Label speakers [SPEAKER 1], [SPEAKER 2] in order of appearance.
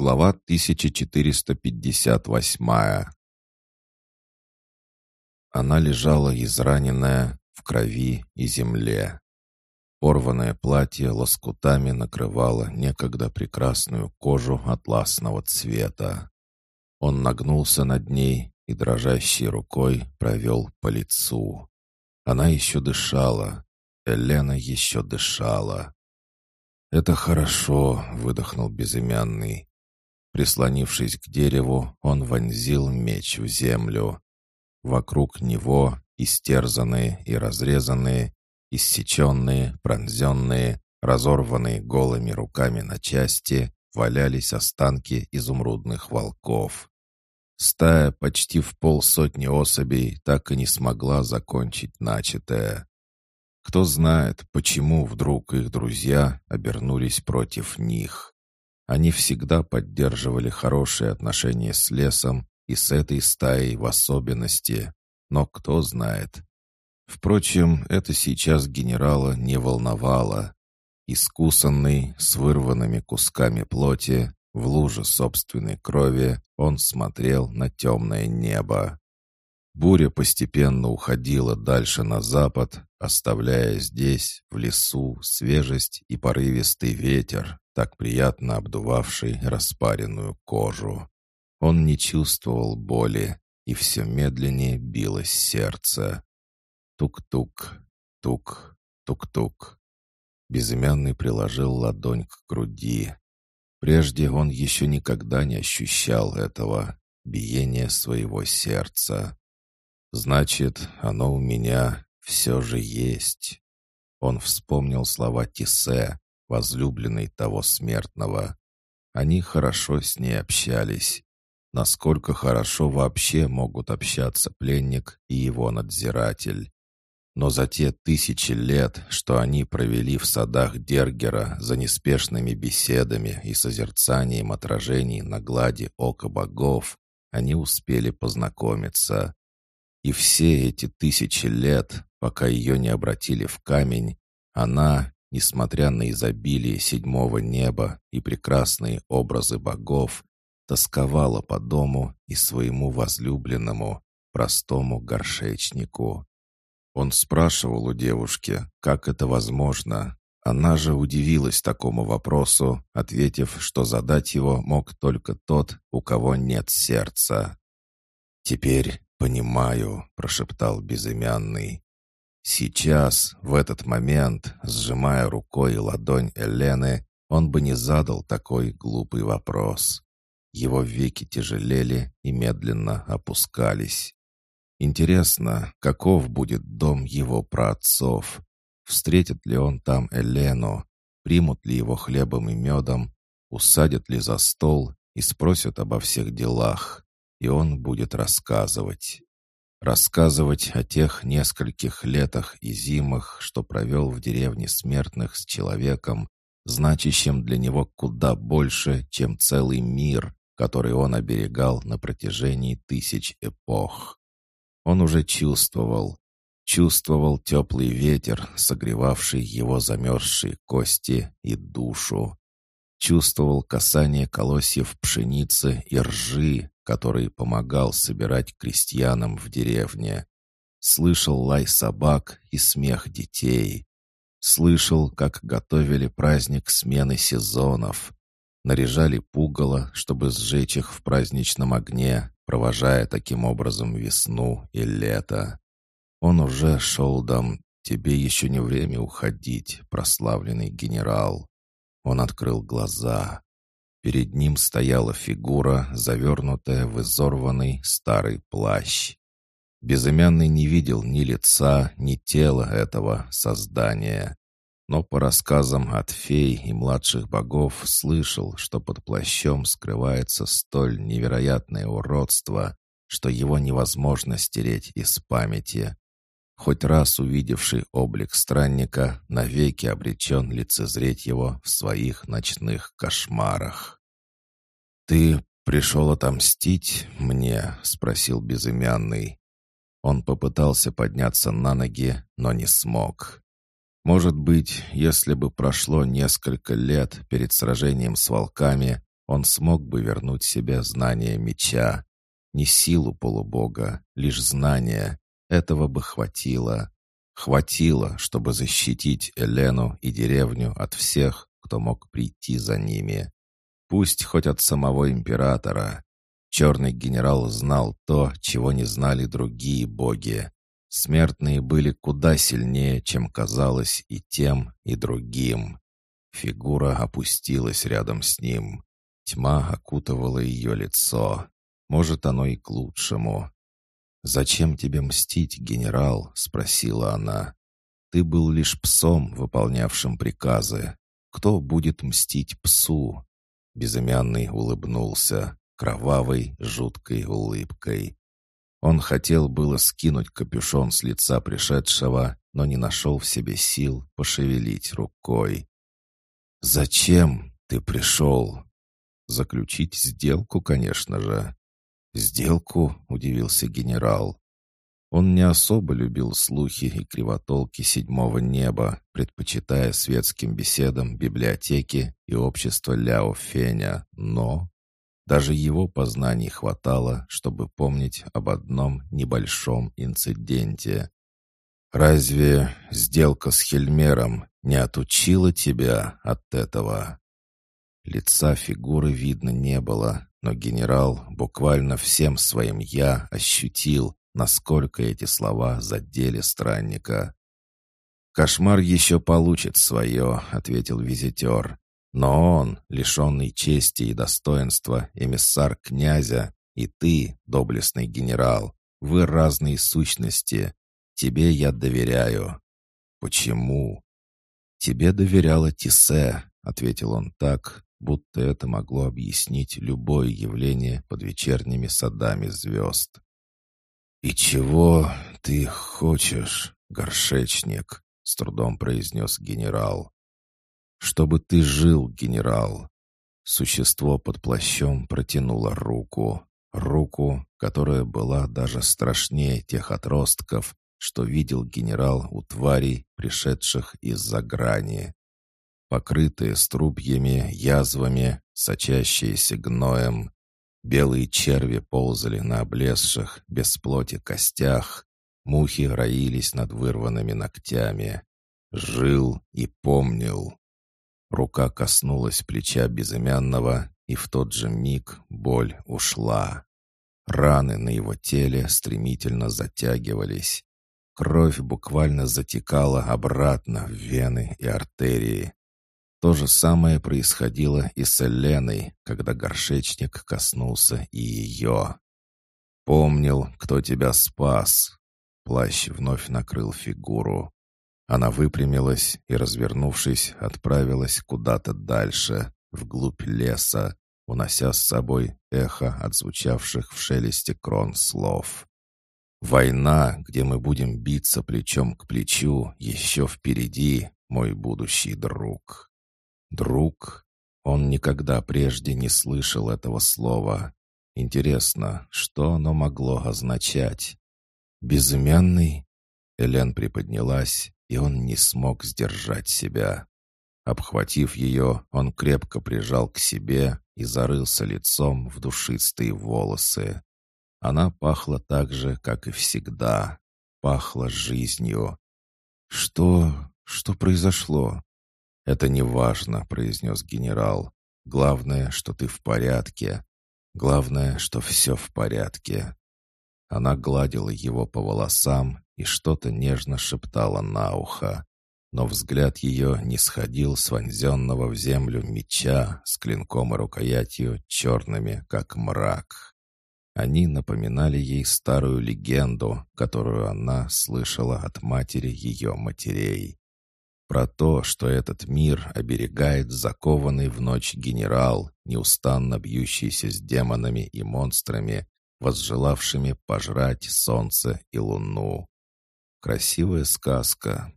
[SPEAKER 1] Глава 1458 Она лежала израненная, в крови и земле. Порванное платье лоскутами накрывало некогда прекрасную кожу атласного цвета. Он нагнулся над ней и дрожащей рукой провел по лицу. Она еще дышала. Елена еще дышала. «Это хорошо», — выдохнул безымянный. Прислонившись к дереву, он вонзил меч в землю. Вокруг него, истерзанные и разрезанные, иссеченные, пронзенные, разорванные голыми руками на части, валялись останки изумрудных волков. Стая почти в полсотни особей так и не смогла закончить начатое. Кто знает, почему вдруг их друзья обернулись против них. Они всегда поддерживали хорошие отношения с лесом и с этой стаей в особенности. Но кто знает. Впрочем, это сейчас генерала не волновало. Искусанный, с вырванными кусками плоти, в луже собственной крови, он смотрел на темное небо. Буря постепенно уходила дальше на запад, оставляя здесь, в лесу, свежесть и порывистый ветер, так приятно обдувавший распаренную кожу. Он не чувствовал боли, и все медленнее билось сердце. Тук-тук, тук, тук-тук. Безымянный приложил ладонь к груди. Прежде он еще никогда не ощущал этого, биения своего сердца. Значит, оно у меня все же есть. Он вспомнил слова Тисе, возлюбленной того смертного. Они хорошо с ней общались. Насколько хорошо вообще могут общаться пленник и его надзиратель. Но за те тысячи лет, что они провели в садах Дергера за неспешными беседами и созерцанием отражений на глади ока богов, они успели познакомиться. И все эти тысячи лет, пока ее не обратили в камень, она, несмотря на изобилие седьмого неба и прекрасные образы богов, тосковала по дому и своему возлюбленному, простому горшечнику. Он спрашивал у девушки, как это возможно. Она же удивилась такому вопросу, ответив, что задать его мог только тот, у кого нет сердца. «Теперь «Понимаю», — прошептал безымянный. Сейчас, в этот момент, сжимая рукой ладонь Элены, он бы не задал такой глупый вопрос. Его веки тяжелели и медленно опускались. Интересно, каков будет дом его праотцов? Встретит ли он там Элену? Примут ли его хлебом и медом? Усадят ли за стол и спросят обо всех делах? и он будет рассказывать. Рассказывать о тех нескольких летах и зимах, что провел в деревне смертных с человеком, значащим для него куда больше, чем целый мир, который он оберегал на протяжении тысяч эпох. Он уже чувствовал, чувствовал теплый ветер, согревавший его замерзшие кости и душу. Чувствовал касание колосьев пшеницы и ржи, который помогал собирать крестьянам в деревне. Слышал лай собак и смех детей. Слышал, как готовили праздник смены сезонов. Наряжали пугало, чтобы сжечь их в праздничном огне, провожая таким образом весну и лето. Он уже шел дом. Тебе еще не время уходить, прославленный генерал. Он открыл глаза. Перед ним стояла фигура, завернутая в изорванный старый плащ. Безымянный не видел ни лица, ни тела этого создания. Но по рассказам от фей и младших богов слышал, что под плащом скрывается столь невероятное уродство, что его невозможно стереть из памяти. Хоть раз увидевший облик странника, навеки обречен лицезреть его в своих ночных кошмарах. «Ты пришел отомстить мне?» — спросил безымянный. Он попытался подняться на ноги, но не смог. Может быть, если бы прошло несколько лет перед сражением с волками, он смог бы вернуть себе знание меча. Не силу полубога, лишь знание. Этого бы хватило. Хватило, чтобы защитить Элену и деревню от всех, кто мог прийти за ними. Пусть хоть от самого императора. Черный генерал знал то, чего не знали другие боги. Смертные были куда сильнее, чем казалось и тем, и другим. Фигура опустилась рядом с ним. Тьма окутывала ее лицо. Может, оно и к лучшему. «Зачем тебе мстить, генерал?» — спросила она. «Ты был лишь псом, выполнявшим приказы. Кто будет мстить псу?» Безымянный улыбнулся, кровавой, жуткой улыбкой. Он хотел было скинуть капюшон с лица пришедшего, но не нашел в себе сил пошевелить рукой. «Зачем ты пришел?» «Заключить сделку, конечно же». «Сделку?» — удивился генерал. Он не особо любил слухи и кривотолки седьмого неба, предпочитая светским беседам библиотеки и общество Ляо Феня, но даже его познаний хватало, чтобы помнить об одном небольшом инциденте. «Разве сделка с Хельмером не отучила тебя от этого?» Лица фигуры видно не было, но генерал буквально всем своим «я» ощутил, насколько эти слова задели странника. «Кошмар еще получит свое», — ответил визитер. Но он, лишенный чести и достоинства, эмиссар князя, и ты, доблестный генерал, вы разные сущности. Тебе я доверяю». «Почему?» «Тебе доверяла Тисе», — ответил он так, будто это могло объяснить любое явление под вечерними садами звезд. «И чего ты хочешь, горшечник?» — с трудом произнес генерал. «Чтобы ты жил, генерал!» Существо под плащом протянуло руку. Руку, которая была даже страшнее тех отростков, что видел генерал у тварей, пришедших из-за грани. Покрытые струбьями, язвами, сочащиеся гноем, белые черви ползали на облезших, без плоти костях, мухи роились над вырванными ногтями. Жил и помнил. Рука коснулась плеча безымянного, и в тот же миг боль ушла. Раны на его теле стремительно затягивались. Кровь буквально затекала обратно в вены и артерии. То же самое происходило и с Эленой, когда горшечник коснулся и ее. «Помнил, кто тебя спас». Плащ вновь накрыл фигуру. Она выпрямилась и, развернувшись, отправилась куда-то дальше, вглубь леса, унося с собой эхо от звучавших в шелесте крон слов. «Война, где мы будем биться плечом к плечу, еще впереди, мой будущий друг». «Друг?» Он никогда прежде не слышал этого слова. Интересно, что оно могло означать? «Безымянный?» Элен приподнялась и он не смог сдержать себя. Обхватив ее, он крепко прижал к себе и зарылся лицом в душистые волосы. Она пахла так же, как и всегда. Пахла жизнью. «Что... что произошло?» «Это не важно», — произнес генерал. «Главное, что ты в порядке. Главное, что все в порядке». Она гладила его по волосам и что-то нежно шептала на ухо. Но взгляд ее не сходил с вонзенного в землю меча с клинком и рукоятью черными, как мрак. Они напоминали ей старую легенду, которую она слышала от матери ее матерей. Про то, что этот мир оберегает закованный в ночь генерал, неустанно бьющийся с демонами и монстрами, возжелавшими пожрать солнце и луну. Красивая сказка,